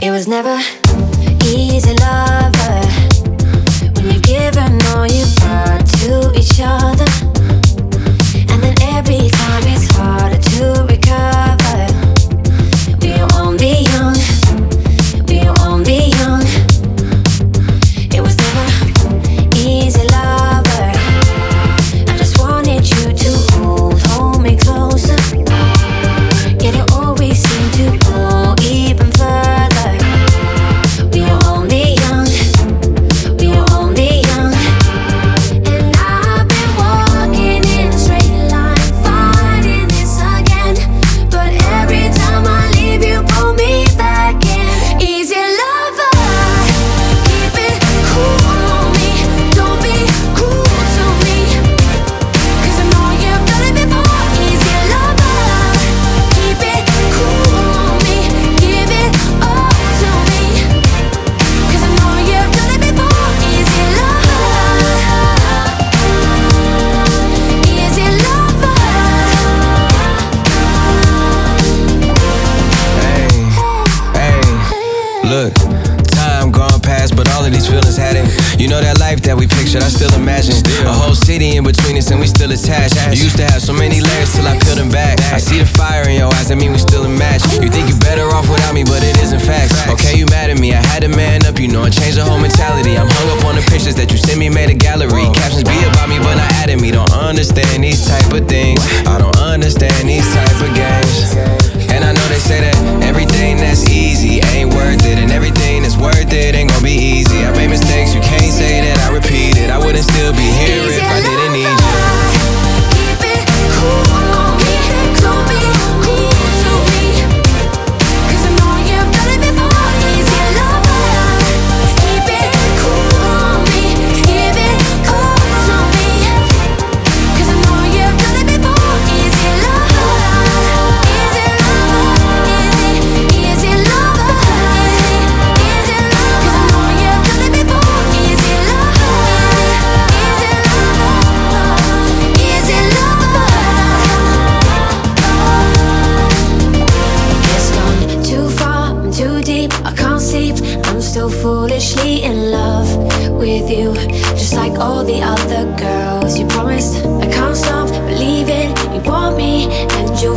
It was never easy, lover. When you've given all you You know that life that we pictured, I still imagine. Still. A whole city in between us, and we still attached. You used to have so many layers till I peeled them back. I see the fire in your eyes, that mean we still a match. You think you're better off without me, but it isn't fact. Okay, you mad at me, I had to man up, you know, I changed the whole mentality. I'm hung up on the pictures that you sent me, made a gallery. Captions be about me, but not at me. Don't understand these type of things. With you, just like all the other girls. You promised I can't stop believing you want me, and you'll